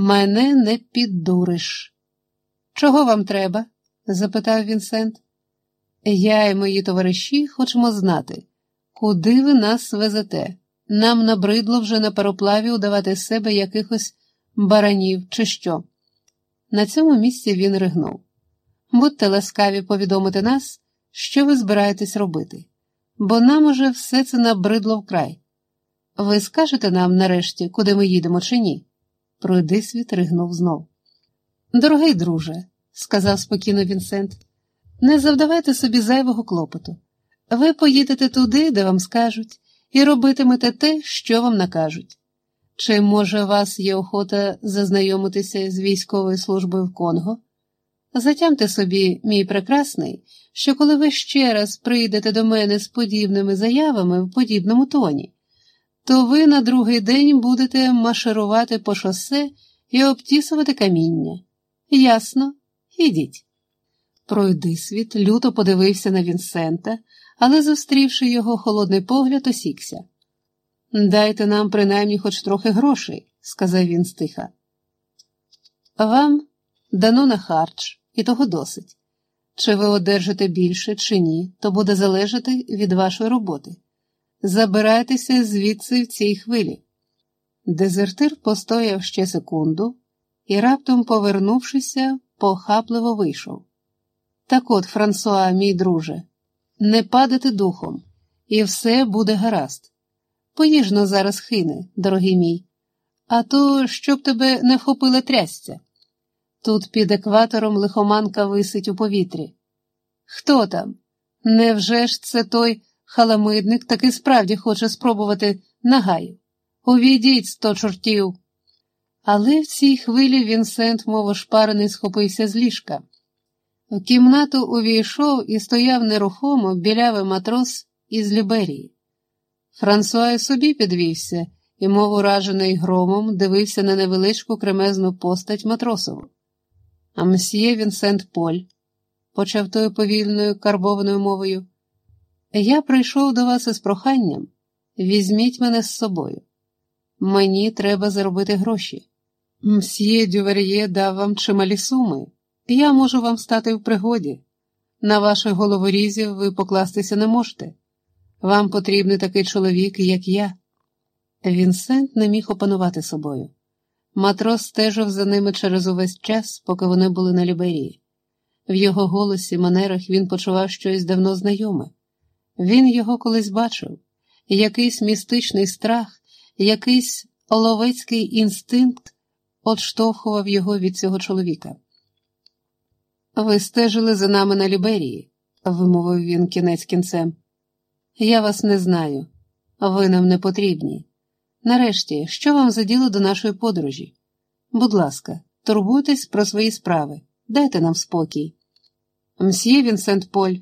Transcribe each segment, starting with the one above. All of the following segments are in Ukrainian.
Мене не піддуриш. Чого вам треба? запитав Вінсент. Я і мої товариші хочемо знати, куди ви нас везете. Нам набридло вже на пароплаві удавати себе якихось баранів, чи що. На цьому місці він ригнув. Будьте ласкаві повідомити нас, що ви збираєтесь робити, бо нам уже все це набридло вкрай. Ви скажете нам нарешті, куди ми їдемо, чи ні? Пройдисвіт ригнув знов. Дорогий друже, сказав спокійно Вінсент, не завдавайте собі зайвого клопоту. Ви поїдете туди, де вам скажуть, і робитимете те, що вам накажуть. Чи, може, вас є охота зазнайомитися з військовою службою в Конго? Затямте собі, мій прекрасний, що коли ви ще раз прийдете до мене з подібними заявами в подібному тоні, то ви на другий день будете марширувати по шосе і обтісувати каміння. Ясно, ідіть. Пройди світ, люто подивився на Вінсента, але, зустрівши його холодний погляд, осікся. Дайте нам принаймні хоч трохи грошей, сказав він стиха. Вам дано на харч, і того досить. Чи ви одержите більше, чи ні, то буде залежати від вашої роботи. Забирайтеся звідси в цій хвилі. Дезертир постояв ще секунду і, раптом, повернувшися, похапливо вийшов. Так от, Франсуа, мій друже, не падати духом, і все буде гаразд. Поїжно зараз хине, дорогий мій, а то щоб тебе не вхопила трясця. Тут під екватором лихоманка висить у повітрі. Хто там? Невже ж це той халамидник таки справді хоче спробувати нагаю? Увійдіть сто чортів. Але в цій хвилі Вінсент, мов ошпарений, схопився з ліжка. В кімнату увійшов і стояв нерухомо білявий матрос із Ліберії. Франсуа собі підвівся і, мов уражений громом, дивився на невеличку кремезну постать матросову. А мсьє Вінсент Поль, почав тою повільною карбованою мовою, я прийшов до вас із проханням. Візьміть мене з собою. Мені треба заробити гроші. Мсьє Дювер'є дав вам чималі суми. Я можу вам стати в пригоді. На ваших головорізів ви покластися не можете. Вам потрібний такий чоловік, як я. Вінсент не міг опанувати собою. Матрос стежив за ними через увесь час, поки вони були на Ліберії. В його голосі, манерах він почував щось давно знайоме. Він його колись бачив, якийсь містичний страх, якийсь оловецький інстинкт отштовхував його від цього чоловіка. Ви стежили за нами на Ліберії, вимовив він кінець кінцем. Я вас не знаю, ви нам не потрібні. Нарешті, що вам за діло до нашої подорожі? Будь ласка, турбуйтесь про свої справи, дайте нам спокій. Мсьє Вінсент Поль,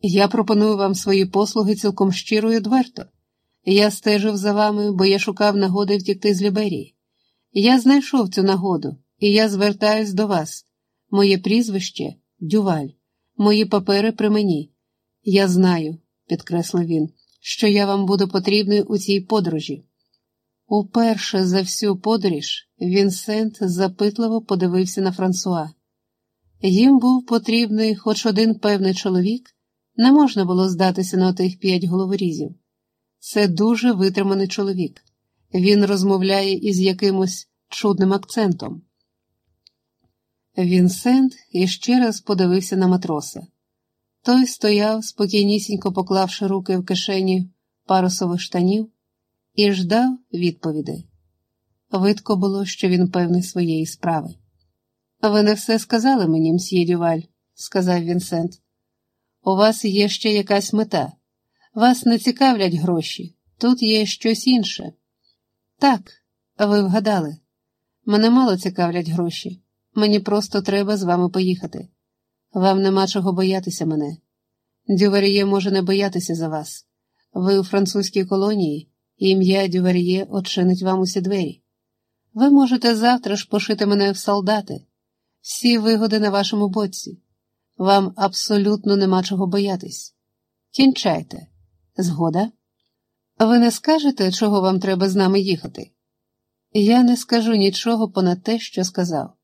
я пропоную вам свої послуги цілком щиро і одверто. Я стежив за вами, бо я шукав нагоди втікти з Ліберії. Я знайшов цю нагоду, і я звертаюсь до вас. Моє прізвище Дюваль, мої папери при мені. Я знаю, підкреслив він, що я вам буду потрібний у цій подорожі. Уперше за всю подорож Вінсент запитливо подивився на Франсуа. Їм був потрібний хоч один певний чоловік, не можна було здатися на тих п'ять головорізів. Це дуже витриманий чоловік. Він розмовляє із якимось чудним акцентом. Вінсент іще раз подивився на матроса. Той стояв, спокійнісінько поклавши руки в кишені парусових штанів, і ждав відповіді. Видко було, що він певний своєї справи. Ви не все сказали мені, мсьє Дюваль, сказав Вінсент. У вас є ще якась мета. Вас не цікавлять гроші, тут є щось інше. Так, ви вгадали. Мене мало цікавлять гроші. Мені просто треба з вами поїхати. Вам нема чого боятися мене. Дюваріє може не боятися за вас. Ви у французькій колонії, ім'я Дюваріє очинить вам усі двері. Ви можете завтра ж пошити мене в солдати, всі вигоди на вашому боці. Вам абсолютно нема чого боятись. Кінчайте. Згода? Ви не скажете, чого вам треба з нами їхати? Я не скажу нічого понад те, що сказав.